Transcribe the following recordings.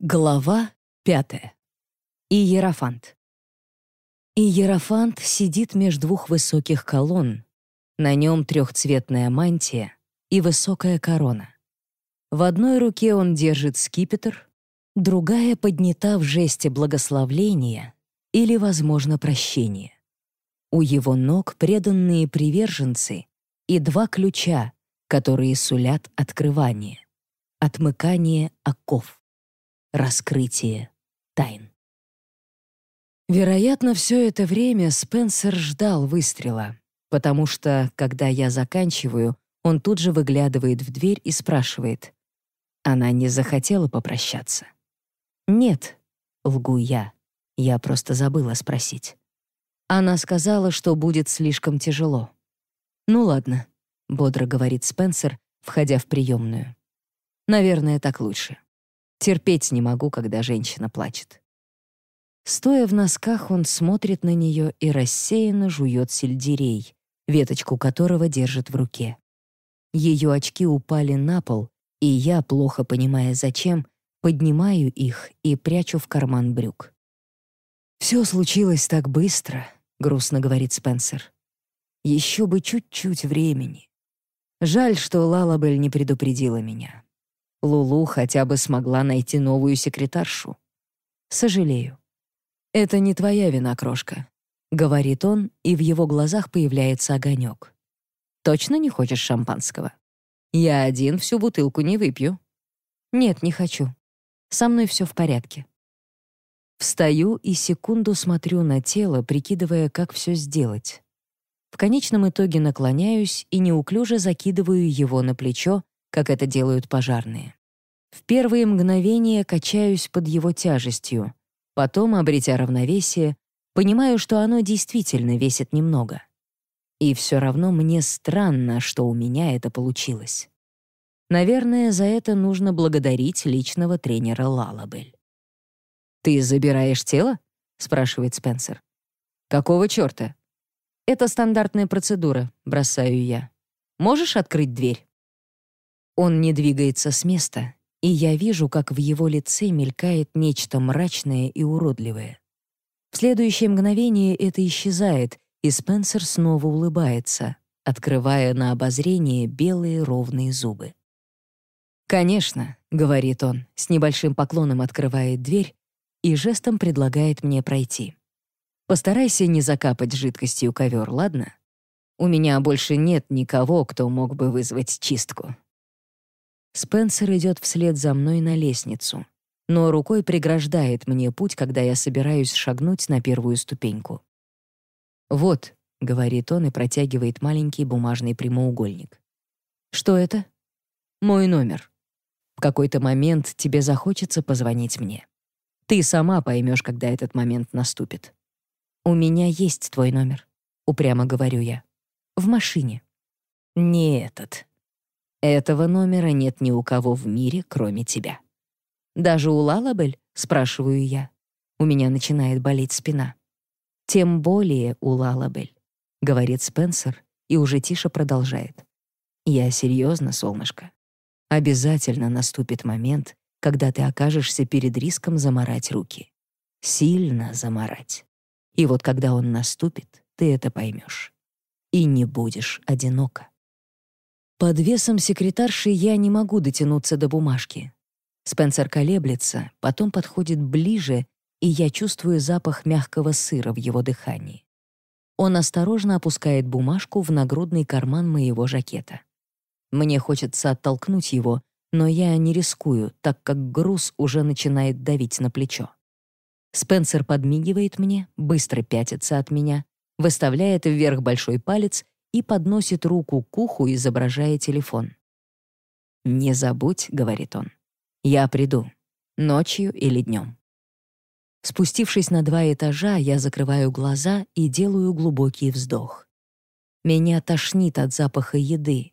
Глава пятая. Иерофант. Иерофант сидит между двух высоких колонн. На нем трехцветная мантия и высокая корона. В одной руке он держит скипетр, другая поднята в жесте благословления или, возможно, прощения. У его ног преданные приверженцы и два ключа, которые сулят открывание, отмыкание оков раскрытие тайн. Вероятно, все это время Спенсер ждал выстрела, потому что, когда я заканчиваю, он тут же выглядывает в дверь и спрашивает. Она не захотела попрощаться. «Нет», — лгу я, я просто забыла спросить. Она сказала, что будет слишком тяжело. «Ну ладно», — бодро говорит Спенсер, входя в приемную. «Наверное, так лучше». Терпеть не могу, когда женщина плачет. Стоя в носках, он смотрит на нее и рассеянно жует сельдерей, веточку которого держит в руке. Ее очки упали на пол, и я, плохо понимая зачем, поднимаю их и прячу в карман брюк. «Все случилось так быстро», — грустно говорит Спенсер. «Еще бы чуть-чуть времени. Жаль, что Лалабель не предупредила меня. Лулу хотя бы смогла найти новую секретаршу. Сожалею. Это не твоя вина, крошка, говорит он, и в его глазах появляется огонек. Точно не хочешь шампанского? Я один всю бутылку не выпью. Нет, не хочу. Со мной все в порядке. Встаю и секунду смотрю на тело, прикидывая, как все сделать. В конечном итоге наклоняюсь и неуклюже закидываю его на плечо, как это делают пожарные. В первые мгновения качаюсь под его тяжестью, потом, обретя равновесие, понимаю, что оно действительно весит немного. И все равно мне странно, что у меня это получилось. Наверное, за это нужно благодарить личного тренера Лалабель. «Ты забираешь тело?» — спрашивает Спенсер. «Какого чёрта?» «Это стандартная процедура», — бросаю я. «Можешь открыть дверь?» Он не двигается с места, и я вижу, как в его лице мелькает нечто мрачное и уродливое. В следующее мгновение это исчезает, и Спенсер снова улыбается, открывая на обозрение белые ровные зубы. «Конечно», — говорит он, с небольшим поклоном открывает дверь и жестом предлагает мне пройти. «Постарайся не закапать жидкостью ковер, ладно? У меня больше нет никого, кто мог бы вызвать чистку». Спенсер идет вслед за мной на лестницу, но рукой преграждает мне путь, когда я собираюсь шагнуть на первую ступеньку. «Вот», — говорит он и протягивает маленький бумажный прямоугольник. «Что это?» «Мой номер. В какой-то момент тебе захочется позвонить мне. Ты сама поймешь, когда этот момент наступит». «У меня есть твой номер», — упрямо говорю я. «В машине». «Не этот», этого номера нет ни у кого в мире, кроме тебя. Даже у Лалабель, спрашиваю я. У меня начинает болеть спина. Тем более у Лалабель, говорит Спенсер и уже тише продолжает. Я серьезно, солнышко. Обязательно наступит момент, когда ты окажешься перед риском заморать руки. Сильно заморать. И вот когда он наступит, ты это поймешь. И не будешь одинока. Под весом секретарши я не могу дотянуться до бумажки. Спенсер колеблется, потом подходит ближе, и я чувствую запах мягкого сыра в его дыхании. Он осторожно опускает бумажку в нагрудный карман моего жакета. Мне хочется оттолкнуть его, но я не рискую, так как груз уже начинает давить на плечо. Спенсер подмигивает мне, быстро пятится от меня, выставляет вверх большой палец и подносит руку к уху, изображая телефон. «Не забудь», — говорит он, — «я приду, ночью или днем». Спустившись на два этажа, я закрываю глаза и делаю глубокий вздох. Меня тошнит от запаха еды.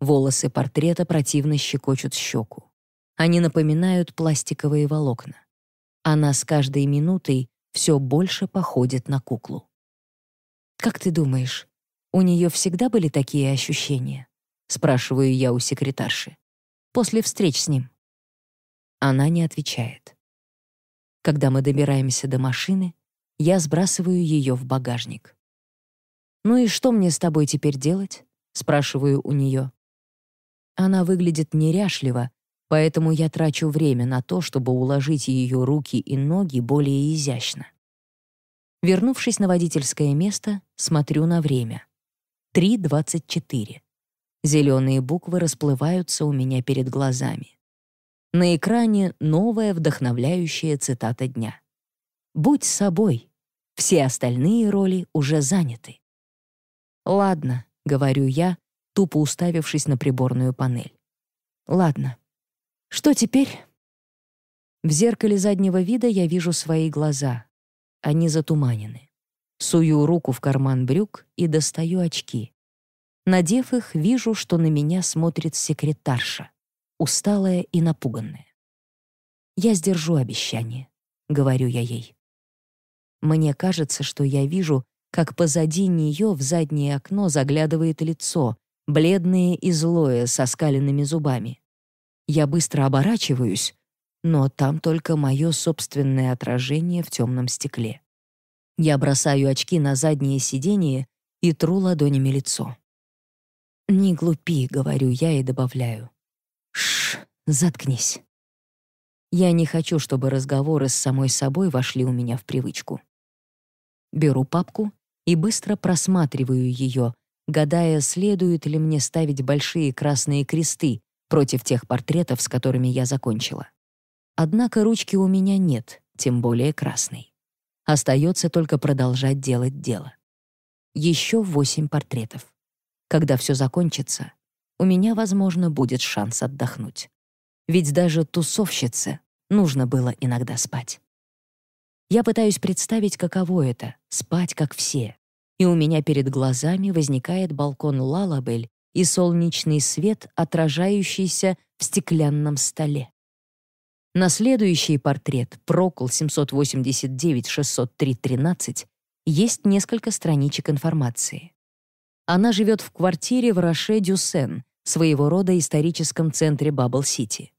Волосы портрета противно щекочут щеку. Они напоминают пластиковые волокна. Она с каждой минутой все больше походит на куклу. «Как ты думаешь, у нее всегда были такие ощущения? Спрашиваю я у секретарши. После встреч с ним. Она не отвечает. Когда мы добираемся до машины, я сбрасываю ее в багажник. «Ну и что мне с тобой теперь делать?» — спрашиваю у нее. Она выглядит неряшливо, поэтому я трачу время на то, чтобы уложить ее руки и ноги более изящно. Вернувшись на водительское место, смотрю на время. 3.24. Зеленые буквы расплываются у меня перед глазами. На экране новая вдохновляющая цитата дня. «Будь собой. Все остальные роли уже заняты». «Ладно», — говорю я, тупо уставившись на приборную панель. «Ладно. Что теперь?» В зеркале заднего вида я вижу свои глаза. Они затуманены. Сую руку в карман брюк и достаю очки. Надев их, вижу, что на меня смотрит секретарша, усталая и напуганная. «Я сдержу обещание», — говорю я ей. Мне кажется, что я вижу, как позади нее в заднее окно заглядывает лицо, бледное и злое, со скаленными зубами. Я быстро оборачиваюсь, но там только мое собственное отражение в темном стекле. Я бросаю очки на заднее сиденье и тру ладонями лицо. «Не глупи», — говорю я и добавляю. «Шш, заткнись». Я не хочу, чтобы разговоры с самой собой вошли у меня в привычку. Беру папку и быстро просматриваю ее, гадая, следует ли мне ставить большие красные кресты против тех портретов, с которыми я закончила. Однако ручки у меня нет, тем более красной. Остается только продолжать делать дело. Еще восемь портретов. Когда все закончится, у меня, возможно, будет шанс отдохнуть. Ведь даже тусовщице нужно было иногда спать. Я пытаюсь представить, каково это — спать, как все. И у меня перед глазами возникает балкон Лалабель и солнечный свет, отражающийся в стеклянном столе. На следующий портрет Прокол 789-603-13 есть несколько страничек информации. Она живет в квартире в Роше-Дюсен, своего рода историческом центре Бабл-Сити.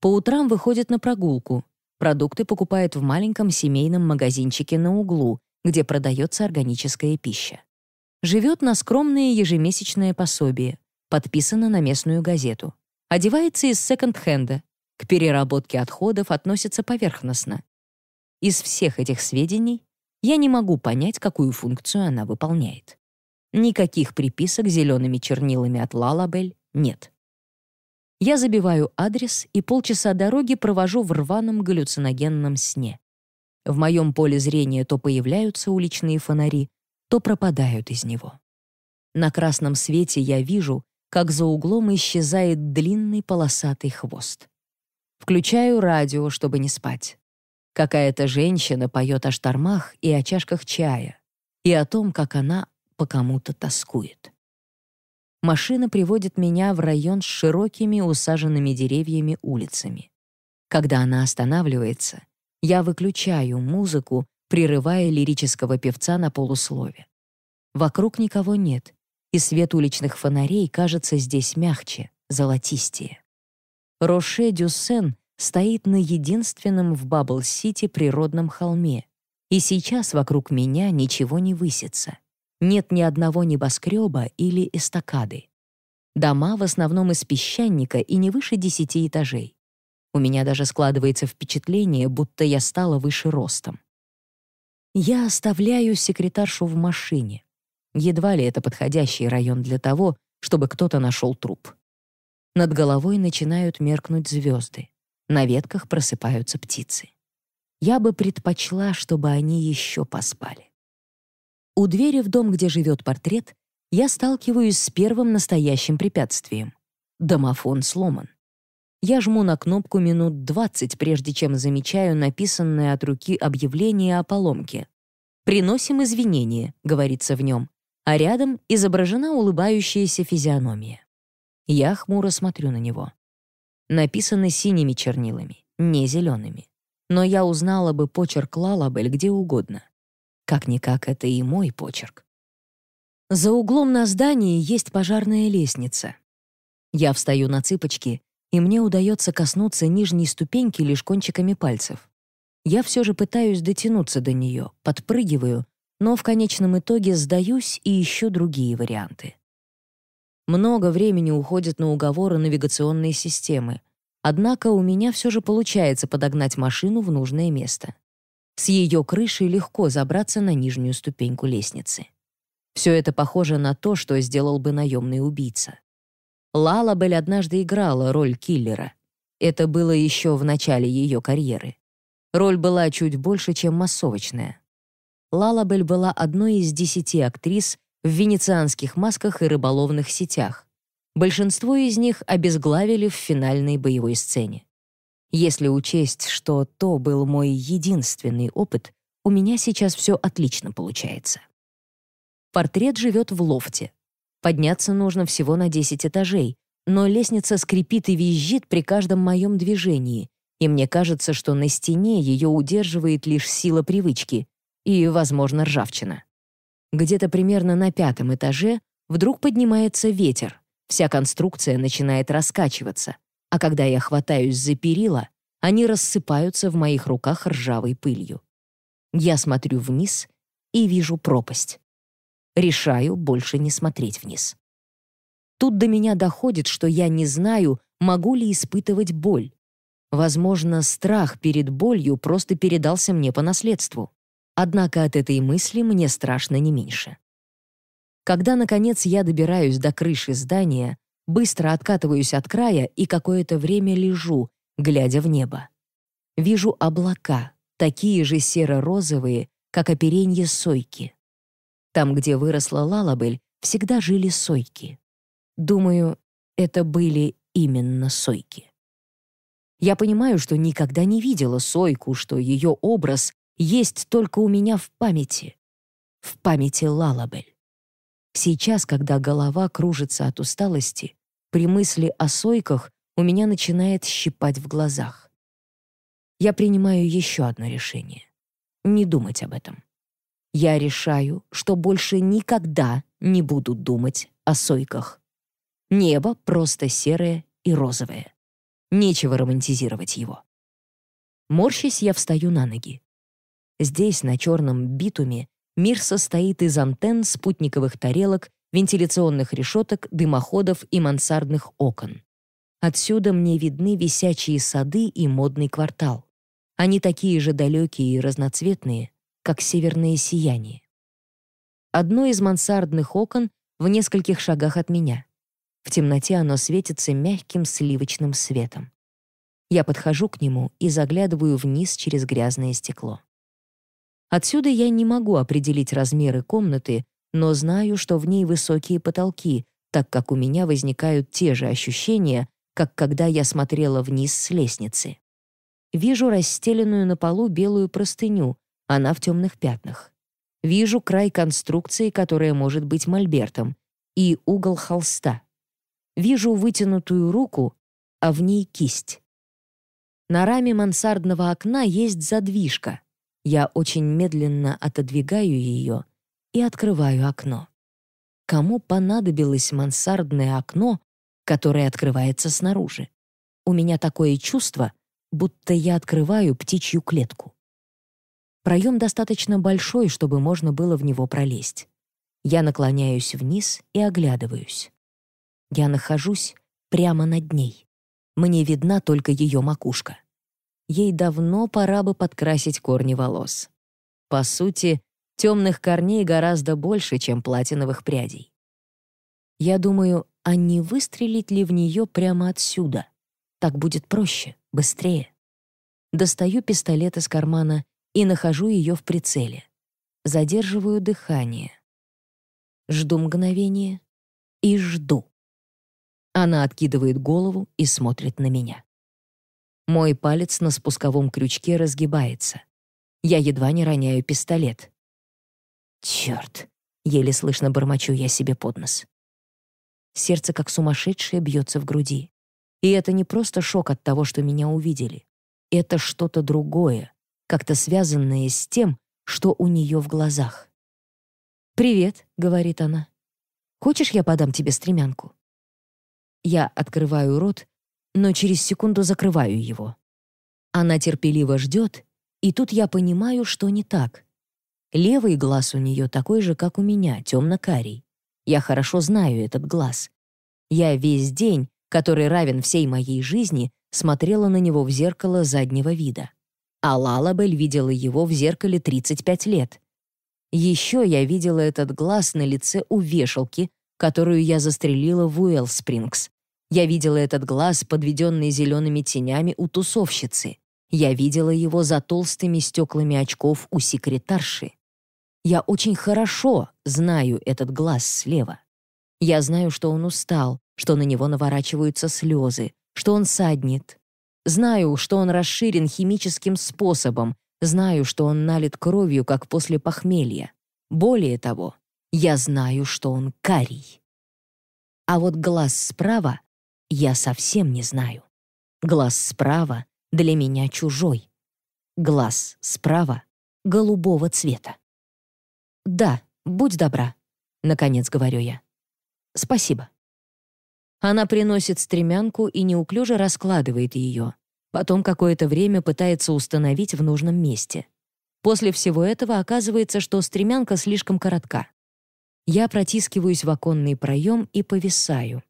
По утрам выходит на прогулку. Продукты покупает в маленьком семейном магазинчике на углу, где продается органическая пища. Живет на скромное ежемесячное пособие, подписано на местную газету. Одевается из секонд-хенда. К переработке отходов относится поверхностно. Из всех этих сведений я не могу понять, какую функцию она выполняет. Никаких приписок зелеными чернилами от Лалабель нет. Я забиваю адрес и полчаса дороги провожу в рваном галлюциногенном сне. В моем поле зрения то появляются уличные фонари, то пропадают из него. На красном свете я вижу, как за углом исчезает длинный полосатый хвост. Включаю радио, чтобы не спать. Какая-то женщина поет о штормах и о чашках чая, и о том, как она по кому-то тоскует. Машина приводит меня в район с широкими усаженными деревьями улицами. Когда она останавливается, я выключаю музыку, прерывая лирического певца на полуслове. Вокруг никого нет, и свет уличных фонарей кажется здесь мягче, золотистее. Роше-Дюссен стоит на единственном в Баббл-Сити природном холме, и сейчас вокруг меня ничего не высится нет ни одного небоскреба или эстакады. Дома в основном из песчаника и не выше десяти этажей. У меня даже складывается впечатление, будто я стала выше ростом. Я оставляю секретаршу в машине. Едва ли это подходящий район для того, чтобы кто-то нашел труп. Над головой начинают меркнуть звезды. На ветках просыпаются птицы. Я бы предпочла, чтобы они еще поспали. У двери в дом, где живет портрет, я сталкиваюсь с первым настоящим препятствием. Домофон сломан. Я жму на кнопку минут 20, прежде чем замечаю написанное от руки объявление о поломке. «Приносим извинения», — говорится в нем, а рядом изображена улыбающаяся физиономия. Я хмуро смотрю на него. Написано синими чернилами, не зелеными. Но я узнала бы почерк Лалабель где угодно. Как-никак это и мой почерк. За углом на здании есть пожарная лестница. Я встаю на цыпочки, и мне удается коснуться нижней ступеньки лишь кончиками пальцев. Я все же пытаюсь дотянуться до нее, подпрыгиваю, но в конечном итоге сдаюсь и ищу другие варианты. Много времени уходит на уговоры навигационной системы, однако у меня все же получается подогнать машину в нужное место. С ее крыши легко забраться на нижнюю ступеньку лестницы. Все это похоже на то, что сделал бы наемный убийца. Лалабель однажды играла роль киллера. Это было еще в начале ее карьеры. Роль была чуть больше, чем массовочная. Лалабель была одной из десяти актрис в венецианских масках и рыболовных сетях. Большинство из них обезглавили в финальной боевой сцене. Если учесть, что то был мой единственный опыт, у меня сейчас все отлично получается. Портрет живет в лофте. Подняться нужно всего на 10 этажей, но лестница скрипит и визжит при каждом моем движении, и мне кажется, что на стене ее удерживает лишь сила привычки и, возможно, ржавчина. Где-то примерно на пятом этаже вдруг поднимается ветер, вся конструкция начинает раскачиваться, а когда я хватаюсь за перила, они рассыпаются в моих руках ржавой пылью. Я смотрю вниз и вижу пропасть. Решаю больше не смотреть вниз. Тут до меня доходит, что я не знаю, могу ли испытывать боль. Возможно, страх перед болью просто передался мне по наследству. Однако от этой мысли мне страшно не меньше. Когда, наконец, я добираюсь до крыши здания, быстро откатываюсь от края и какое-то время лежу, глядя в небо. Вижу облака, такие же серо-розовые, как оперенье сойки. Там, где выросла Лалабель, всегда жили сойки. Думаю, это были именно сойки. Я понимаю, что никогда не видела сойку, что ее образ есть только у меня в памяти. В памяти Лалабель. Сейчас, когда голова кружится от усталости, при мысли о сойках у меня начинает щипать в глазах. Я принимаю еще одно решение. Не думать об этом. Я решаю, что больше никогда не буду думать о сойках. Небо просто серое и розовое. Нечего романтизировать его. Морщись, я встаю на ноги. Здесь, на черном битуме, мир состоит из антенн, спутниковых тарелок, вентиляционных решеток, дымоходов и мансардных окон. Отсюда мне видны висячие сады и модный квартал. Они такие же далекие и разноцветные, как северное сияние. Одно из мансардных окон в нескольких шагах от меня. В темноте оно светится мягким сливочным светом. Я подхожу к нему и заглядываю вниз через грязное стекло. Отсюда я не могу определить размеры комнаты, но знаю, что в ней высокие потолки, так как у меня возникают те же ощущения, как когда я смотрела вниз с лестницы. Вижу расстеленную на полу белую простыню, она в темных пятнах. Вижу край конструкции, которая может быть мольбертом, и угол холста. Вижу вытянутую руку, а в ней кисть. На раме мансардного окна есть задвижка — я очень медленно отодвигаю ее и открываю окно. Кому понадобилось мансардное окно, которое открывается снаружи? У меня такое чувство, будто я открываю птичью клетку. Проем достаточно большой, чтобы можно было в него пролезть. Я наклоняюсь вниз и оглядываюсь. Я нахожусь прямо над ней. Мне видна только ее макушка ей давно пора бы подкрасить корни волос. По сути, темных корней гораздо больше, чем платиновых прядей. Я думаю, а не выстрелить ли в нее прямо отсюда? Так будет проще, быстрее. Достаю пистолет из кармана и нахожу ее в прицеле. Задерживаю дыхание. Жду мгновения и жду. Она откидывает голову и смотрит на меня. Мой палец на спусковом крючке разгибается. Я едва не роняю пистолет. Черт! еле слышно бормочу я себе под нос. Сердце как сумасшедшее бьется в груди. И это не просто шок от того, что меня увидели. Это что-то другое, как-то связанное с тем, что у нее в глазах. «Привет», — говорит она. «Хочешь, я подам тебе стремянку?» Я открываю рот, но через секунду закрываю его. Она терпеливо ждет, И тут я понимаю, что не так. Левый глаз у нее такой же, как у меня, темно-карий. Я хорошо знаю этот глаз. Я весь день, который равен всей моей жизни, смотрела на него в зеркало заднего вида. А Лалабель видела его в зеркале 35 лет. Еще я видела этот глаз на лице у вешалки, которую я застрелила в Уэлл-Спрингс. Я видела этот глаз, подведенный зелеными тенями у тусовщицы. Я видела его за толстыми стеклами очков у секретарши. Я очень хорошо знаю этот глаз слева. Я знаю, что он устал, что на него наворачиваются слезы, что он саднет. Знаю, что он расширен химическим способом, знаю, что он налит кровью, как после похмелья. Более того, я знаю, что он карий. А вот глаз справа я совсем не знаю. Глаз справа для меня чужой. Глаз справа голубого цвета. «Да, будь добра», — наконец говорю я. «Спасибо». Она приносит стремянку и неуклюже раскладывает ее. Потом какое-то время пытается установить в нужном месте. После всего этого оказывается, что стремянка слишком коротка. Я протискиваюсь в оконный проем и повисаю.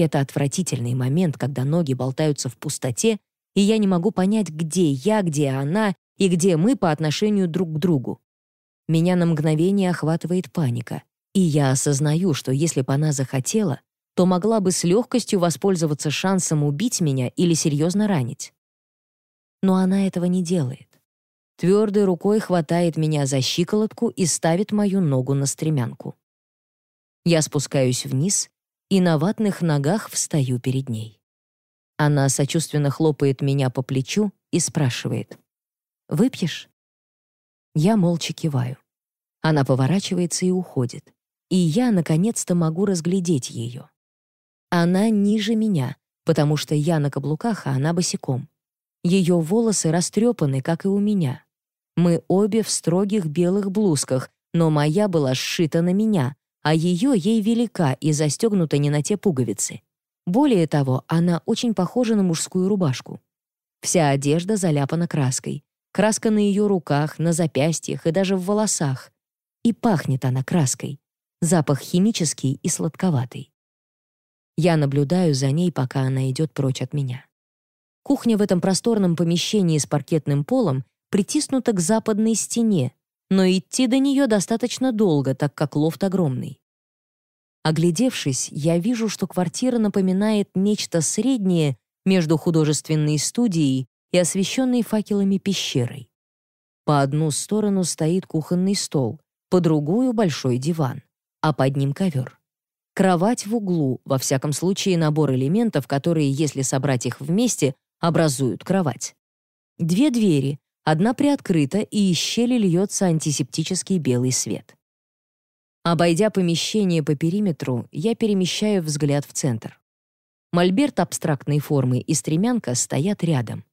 Это отвратительный момент, когда ноги болтаются в пустоте, и я не могу понять, где я, где она и где мы по отношению друг к другу. Меня на мгновение охватывает паника, и я осознаю, что если бы она захотела, то могла бы с легкостью воспользоваться шансом убить меня или серьезно ранить. Но она этого не делает. Твердой рукой хватает меня за щиколотку и ставит мою ногу на стремянку. Я спускаюсь вниз и на ватных ногах встаю перед ней. Она сочувственно хлопает меня по плечу и спрашивает. «Выпьешь?» Я молча киваю. Она поворачивается и уходит. И я, наконец-то, могу разглядеть ее. Она ниже меня, потому что я на каблуках, а она босиком. Ее волосы растрепаны, как и у меня. Мы обе в строгих белых блузках, но моя была сшита на меня, а ее ей велика и застегнута не на те пуговицы. Более того, она очень похожа на мужскую рубашку. Вся одежда заляпана краской, Краска на ее руках, на запястьях и даже в волосах. И пахнет она краской. Запах химический и сладковатый. Я наблюдаю за ней, пока она идет прочь от меня. Кухня в этом просторном помещении с паркетным полом притиснута к западной стене, но идти до нее достаточно долго, так как лофт огромный. Оглядевшись, я вижу, что квартира напоминает нечто среднее между художественной студией и освещенной факелами пещерой. По одну сторону стоит кухонный стол, по другую — большой диван, а под ним ковер. Кровать в углу, во всяком случае набор элементов, которые, если собрать их вместе, образуют кровать. Две двери, одна приоткрыта, и из щели льется антисептический белый свет. Обойдя помещение по периметру, я перемещаю взгляд в центр. Мольберт абстрактной формы и стремянка стоят рядом.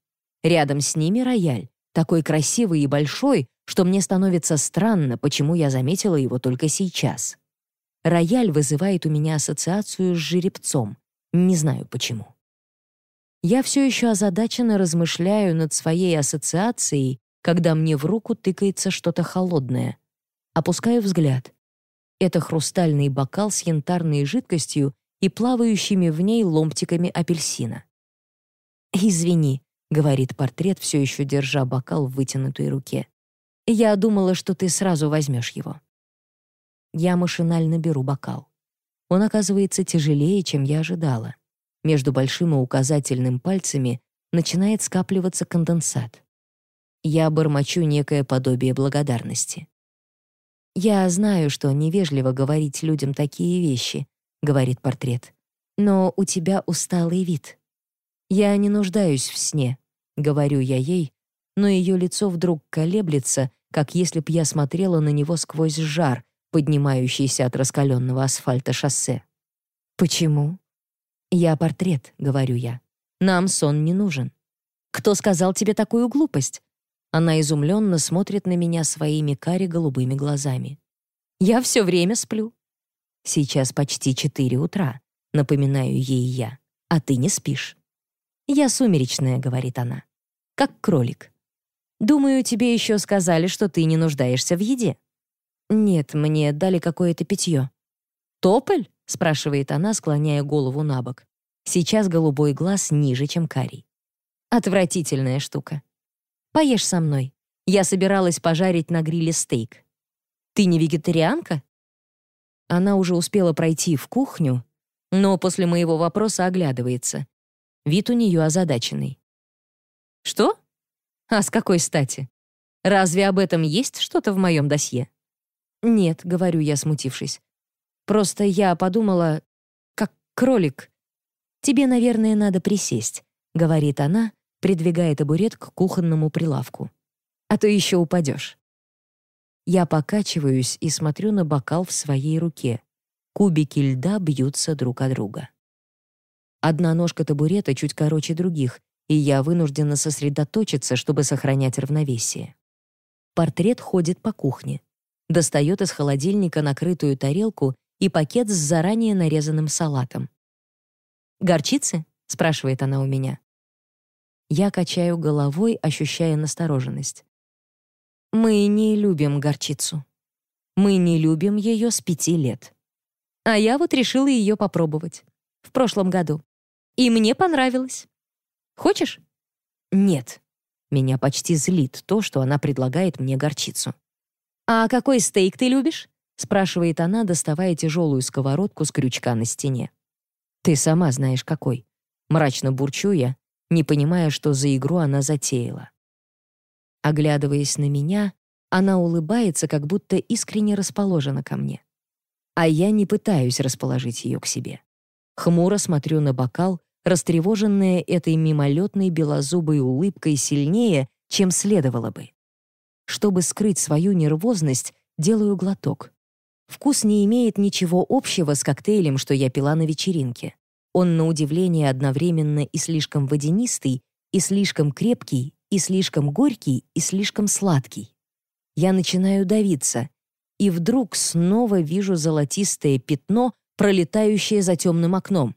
Рядом с ними рояль, такой красивый и большой, что мне становится странно, почему я заметила его только сейчас. Рояль вызывает у меня ассоциацию с жеребцом. Не знаю почему. Я все еще озадаченно размышляю над своей ассоциацией, когда мне в руку тыкается что-то холодное. Опускаю взгляд. Это хрустальный бокал с янтарной жидкостью и плавающими в ней ломтиками апельсина. «Извини», — говорит портрет, все еще держа бокал в вытянутой руке. «Я думала, что ты сразу возьмешь его». Я машинально беру бокал. Он оказывается тяжелее, чем я ожидала. Между большим и указательным пальцами начинает скапливаться конденсат. Я бормочу некое подобие благодарности. «Я знаю, что невежливо говорить людям такие вещи», — говорит портрет. «Но у тебя усталый вид. «Я не нуждаюсь в сне», — говорю я ей, но ее лицо вдруг колеблется, как если б я смотрела на него сквозь жар, поднимающийся от раскаленного асфальта шоссе. «Почему?» «Я портрет», — говорю я. «Нам сон не нужен». «Кто сказал тебе такую глупость?» Она изумленно смотрит на меня своими кари-голубыми глазами. «Я все время сплю». «Сейчас почти четыре утра», — напоминаю ей я. «А ты не спишь». «Я сумеречная», — говорит она. «Как кролик». Думаю, тебе еще сказали, что ты не нуждаешься в еде». «Нет, мне дали какое-то питье». «Тополь?» — спрашивает она, склоняя голову на бок. Сейчас голубой глаз ниже, чем карий. Отвратительная штука. Поешь со мной. Я собиралась пожарить на гриле стейк. Ты не вегетарианка? Она уже успела пройти в кухню, но после моего вопроса оглядывается. Вид у нее озадаченный. Что? А с какой стати? Разве об этом есть что-то в моем досье? Нет, говорю я, смутившись. Просто я подумала, как кролик. Тебе, наверное, надо присесть, говорит она, придвигая табурет к кухонному прилавку. А то еще упадешь. Я покачиваюсь и смотрю на бокал в своей руке. Кубики льда бьются друг о друга. Одна ножка табурета чуть короче других, и я вынуждена сосредоточиться, чтобы сохранять равновесие. Портрет ходит по кухне. Достает из холодильника накрытую тарелку и пакет с заранее нарезанным салатом. «Горчицы?» — спрашивает она у меня. Я качаю головой, ощущая настороженность. Мы не любим горчицу. Мы не любим ее с пяти лет. А я вот решила ее попробовать. В прошлом году. И мне понравилось. Хочешь? Нет. Меня почти злит то, что она предлагает мне горчицу. «А какой стейк ты любишь?» — спрашивает она, доставая тяжелую сковородку с крючка на стене. «Ты сама знаешь, какой». Мрачно бурчу я, не понимая, что за игру она затеяла. Оглядываясь на меня, она улыбается, как будто искренне расположена ко мне. А я не пытаюсь расположить ее к себе. Хмуро смотрю на бокал, растревоженная этой мимолетной белозубой улыбкой сильнее, чем следовало бы. Чтобы скрыть свою нервозность, делаю глоток. Вкус не имеет ничего общего с коктейлем, что я пила на вечеринке. Он, на удивление, одновременно и слишком водянистый, и слишком крепкий, и слишком горький, и слишком сладкий. Я начинаю давиться, и вдруг снова вижу золотистое пятно, пролетающее за темным окном.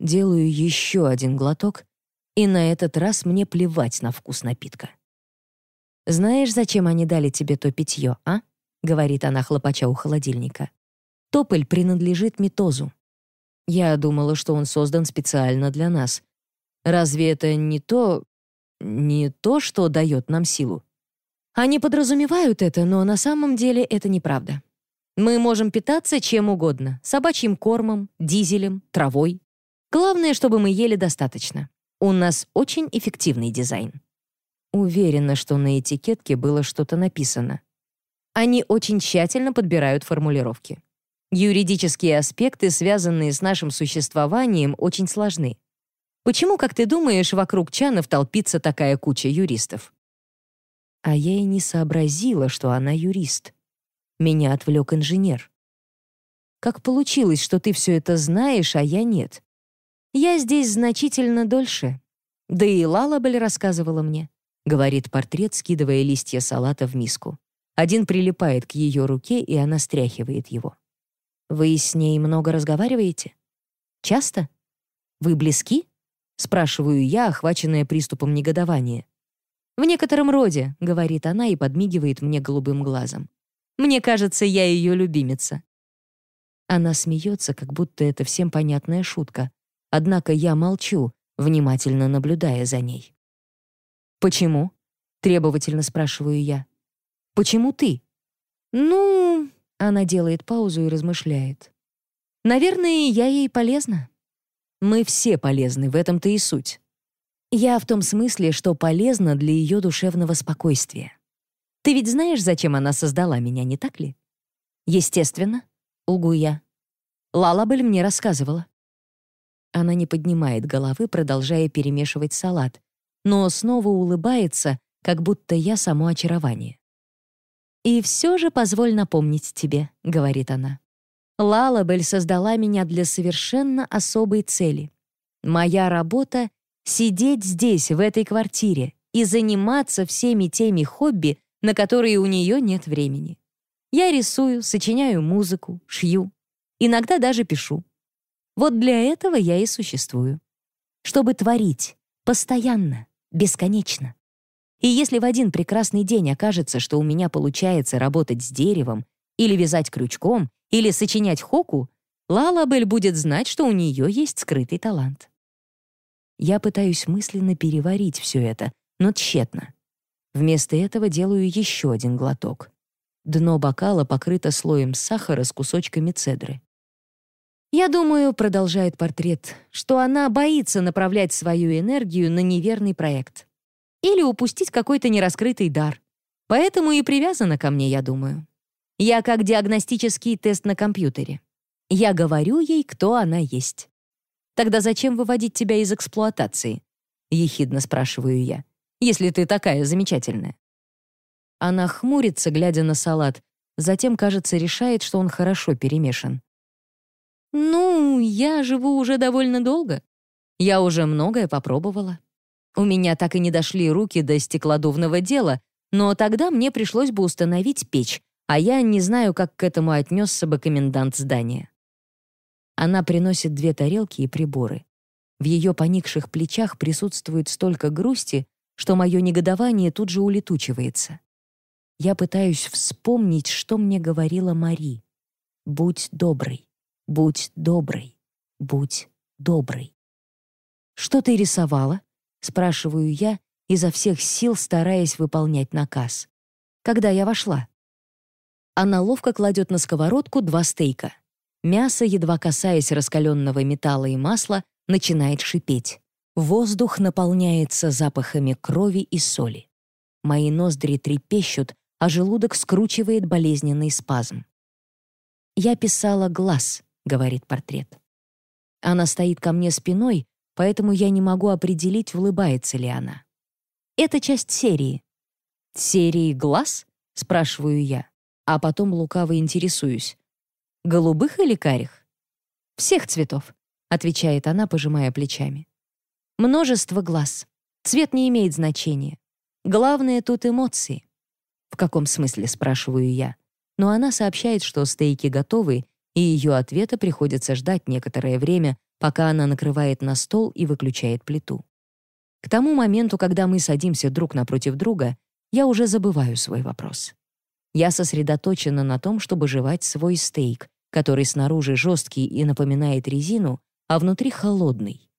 Делаю еще один глоток, и на этот раз мне плевать на вкус напитка. «Знаешь, зачем они дали тебе то питье, а?» — говорит она, хлопача у холодильника. «Тополь принадлежит Митозу. Я думала, что он создан специально для нас. Разве это не то... не то, что дает нам силу?» Они подразумевают это, но на самом деле это неправда. Мы можем питаться чем угодно — собачьим кормом, дизелем, травой. Главное, чтобы мы ели достаточно. У нас очень эффективный дизайн. Уверена, что на этикетке было что-то написано. Они очень тщательно подбирают формулировки. Юридические аспекты, связанные с нашим существованием, очень сложны. Почему, как ты думаешь, вокруг Чанов толпится такая куча юристов? А я и не сообразила, что она юрист. Меня отвлек инженер. Как получилось, что ты все это знаешь, а я нет? Я здесь значительно дольше. Да и Лалабель рассказывала мне. Говорит портрет, скидывая листья салата в миску. Один прилипает к ее руке, и она стряхивает его. Вы с ней много разговариваете? Часто? Вы близки? Спрашиваю я, охваченная приступом негодования. «В некотором роде», — говорит она и подмигивает мне голубым глазом. «Мне кажется, я ее любимица». Она смеется, как будто это всем понятная шутка, Однако я молчу, внимательно наблюдая за ней. «Почему?» — требовательно спрашиваю я. «Почему ты?» «Ну...» — она делает паузу и размышляет. «Наверное, я ей полезна». «Мы все полезны, в этом-то и суть». Я в том смысле, что полезна для ее душевного спокойствия. Ты ведь знаешь, зачем она создала меня, не так ли? Естественно, лгу я. Лалабель мне рассказывала. Она не поднимает головы, продолжая перемешивать салат, но снова улыбается, как будто я само очарование. «И все же позволь напомнить тебе», — говорит она. «Лалабель создала меня для совершенно особой цели. Моя работа — сидеть здесь, в этой квартире, и заниматься всеми теми хобби, на которые у нее нет времени. Я рисую, сочиняю музыку, шью, иногда даже пишу. Вот для этого я и существую. Чтобы творить, постоянно, бесконечно. И если в один прекрасный день окажется, что у меня получается работать с деревом, или вязать крючком, или сочинять хоку, Лалабель будет знать, что у нее есть скрытый талант. Я пытаюсь мысленно переварить все это, но тщетно. Вместо этого делаю еще один глоток. Дно бокала покрыто слоем сахара с кусочками цедры. «Я думаю», — продолжает портрет, «что она боится направлять свою энергию на неверный проект. Или упустить какой-то нераскрытый дар. Поэтому и привязана ко мне, я думаю. Я как диагностический тест на компьютере. Я говорю ей, кто она есть. Тогда зачем выводить тебя из эксплуатации? Ехидно спрашиваю я. Если ты такая замечательная. Она хмурится, глядя на салат, затем, кажется, решает, что он хорошо перемешан. «Ну, я живу уже довольно долго. Я уже многое попробовала. У меня так и не дошли руки до стеклодувного дела, но тогда мне пришлось бы установить печь, а я не знаю, как к этому отнесся бы комендант здания. Она приносит две тарелки и приборы. В ее поникших плечах присутствует столько грусти, что мое негодование тут же улетучивается. Я пытаюсь вспомнить, что мне говорила Мари. «Будь добрый, будь добрый, будь добрый». «Что ты рисовала?» — спрашиваю я, изо всех сил стараясь выполнять наказ. «Когда я вошла?» Она ловко кладет на сковородку два стейка. Мясо, едва касаясь раскаленного металла и масла, начинает шипеть. Воздух наполняется запахами крови и соли. Мои ноздри трепещут, а желудок скручивает болезненный спазм. «Я писала глаз», — говорит портрет. Она стоит ко мне спиной, поэтому я не могу определить, улыбается ли она. Это часть серии. «Серии глаз?» — спрашиваю я, а потом лукаво интересуюсь. «Голубых или карих?» «Всех цветов», — отвечает она, пожимая плечами. «Множество глаз. Цвет не имеет значения. Главное тут эмоции». «В каком смысле?» — спрашиваю я. Но она сообщает, что стейки готовы, и ее ответа приходится ждать некоторое время, пока она накрывает на стол и выключает плиту. К тому моменту, когда мы садимся друг напротив друга, я уже забываю свой вопрос. Я сосредоточена на том, чтобы жевать свой стейк, который снаружи жесткий и напоминает резину, а внутри холодный.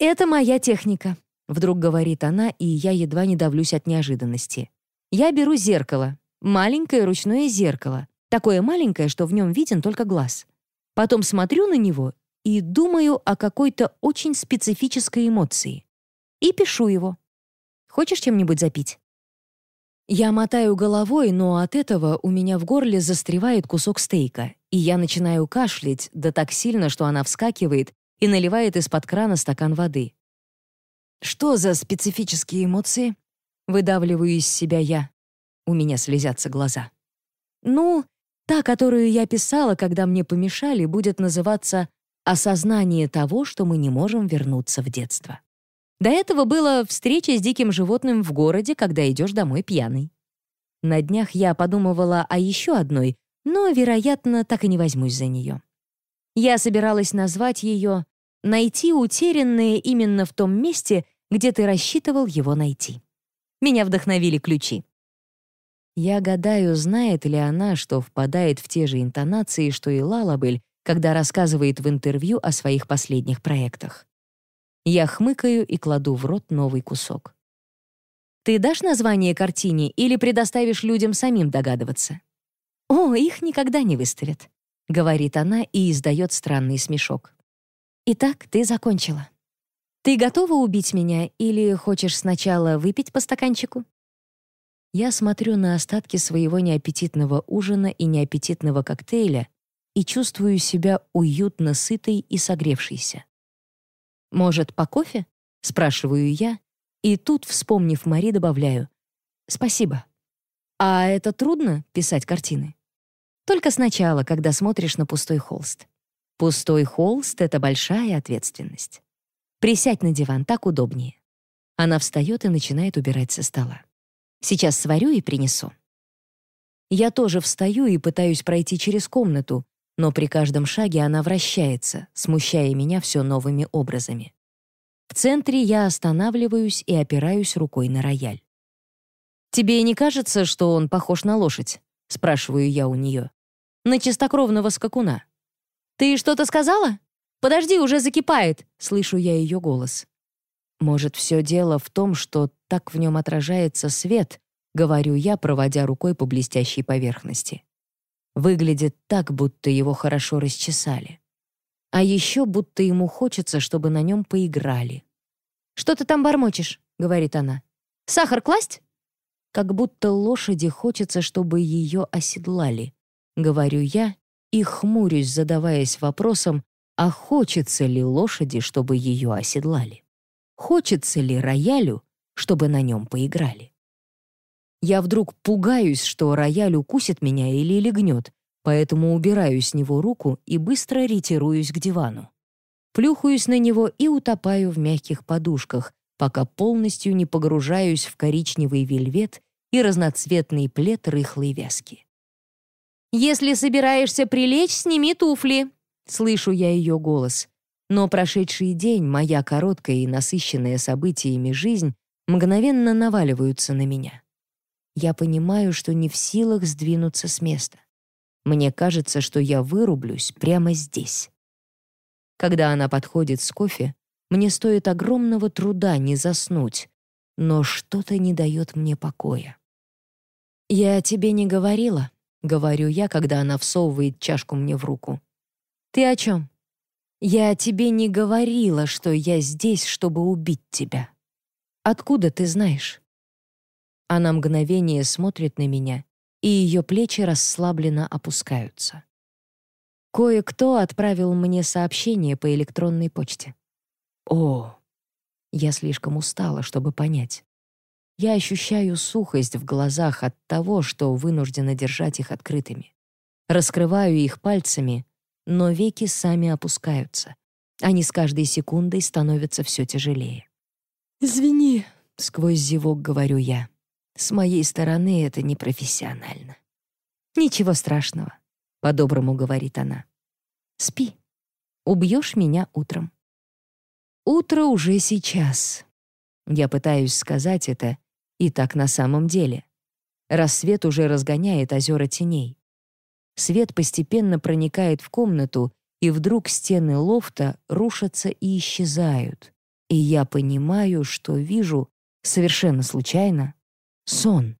«Это моя техника», — вдруг говорит она, и я едва не давлюсь от неожиданности. «Я беру зеркало, маленькое ручное зеркало, такое маленькое, что в нем виден только глаз. Потом смотрю на него и думаю о какой-то очень специфической эмоции. И пишу его. Хочешь чем-нибудь запить? Я мотаю головой, но от этого у меня в горле застревает кусок стейка, и я начинаю кашлять, да так сильно, что она вскакивает и наливает из-под крана стакан воды. «Что за специфические эмоции?» Выдавливаю из себя я. У меня слезятся глаза. «Ну, та, которую я писала, когда мне помешали, будет называться осознание того, что мы не можем вернуться в детство. До этого было встреча с диким животным в городе, когда идешь домой пьяный. На днях я подумывала о еще одной, но, вероятно, так и не возьмусь за нее. Я собиралась назвать ее «Найти утерянное именно в том месте, где ты рассчитывал его найти». Меня вдохновили ключи. Я гадаю, знает ли она, что впадает в те же интонации, что и Лалабель, когда рассказывает в интервью о своих последних проектах. Я хмыкаю и кладу в рот новый кусок. «Ты дашь название картине или предоставишь людям самим догадываться?» «О, их никогда не выставят», — говорит она и издает странный смешок. «Итак, ты закончила. Ты готова убить меня или хочешь сначала выпить по стаканчику?» Я смотрю на остатки своего неаппетитного ужина и неаппетитного коктейля и чувствую себя уютно сытой и согревшейся. «Может, по кофе?» — спрашиваю я, и тут, вспомнив Мари, добавляю «Спасибо». «А это трудно — писать картины?» Только сначала, когда смотришь на пустой холст. Пустой холст — это большая ответственность. Присядь на диван, так удобнее. Она встает и начинает убирать со стола. Сейчас сварю и принесу. Я тоже встаю и пытаюсь пройти через комнату, но при каждом шаге она вращается, смущая меня все новыми образами. В центре я останавливаюсь и опираюсь рукой на рояль. «Тебе не кажется, что он похож на лошадь?» — спрашиваю я у нее. «На чистокровного скакуна». «Ты что-то сказала? Подожди, уже закипает!» — слышу я ее голос. «Может, все дело в том, что так в нем отражается свет», — говорю я, проводя рукой по блестящей поверхности. Выглядит так, будто его хорошо расчесали. А еще будто ему хочется, чтобы на нем поиграли. «Что ты там бормочешь?» — говорит она. «Сахар класть?» Как будто лошади хочется, чтобы ее оседлали. Говорю я и хмурюсь, задаваясь вопросом, а хочется ли лошади, чтобы ее оседлали? Хочется ли роялю, чтобы на нем поиграли? Я вдруг пугаюсь, что рояль укусит меня или легнет, поэтому убираю с него руку и быстро ретируюсь к дивану. Плюхаюсь на него и утопаю в мягких подушках, пока полностью не погружаюсь в коричневый вельвет и разноцветный плед рыхлой вязки. «Если собираешься прилечь, сними туфли», — слышу я ее голос. Но прошедший день, моя короткая и насыщенная событиями жизнь мгновенно наваливаются на меня. Я понимаю, что не в силах сдвинуться с места. Мне кажется, что я вырублюсь прямо здесь. Когда она подходит с кофе, мне стоит огромного труда не заснуть, но что-то не дает мне покоя. «Я тебе не говорила», — говорю я, когда она всовывает чашку мне в руку. «Ты о чем?» «Я тебе не говорила, что я здесь, чтобы убить тебя. Откуда ты знаешь?» Она мгновение смотрит на меня, и ее плечи расслабленно опускаются. Кое-кто отправил мне сообщение по электронной почте. О, я слишком устала, чтобы понять. Я ощущаю сухость в глазах от того, что вынуждена держать их открытыми. Раскрываю их пальцами, но веки сами опускаются. Они с каждой секундой становятся все тяжелее. «Извини», — сквозь зевок говорю я. «С моей стороны это непрофессионально». «Ничего страшного», — по-доброму говорит она. «Спи. Убьешь меня утром». Утро уже сейчас. Я пытаюсь сказать это, и так на самом деле. Рассвет уже разгоняет озера теней. Свет постепенно проникает в комнату, и вдруг стены лофта рушатся и исчезают. И я понимаю, что вижу, совершенно случайно, сон.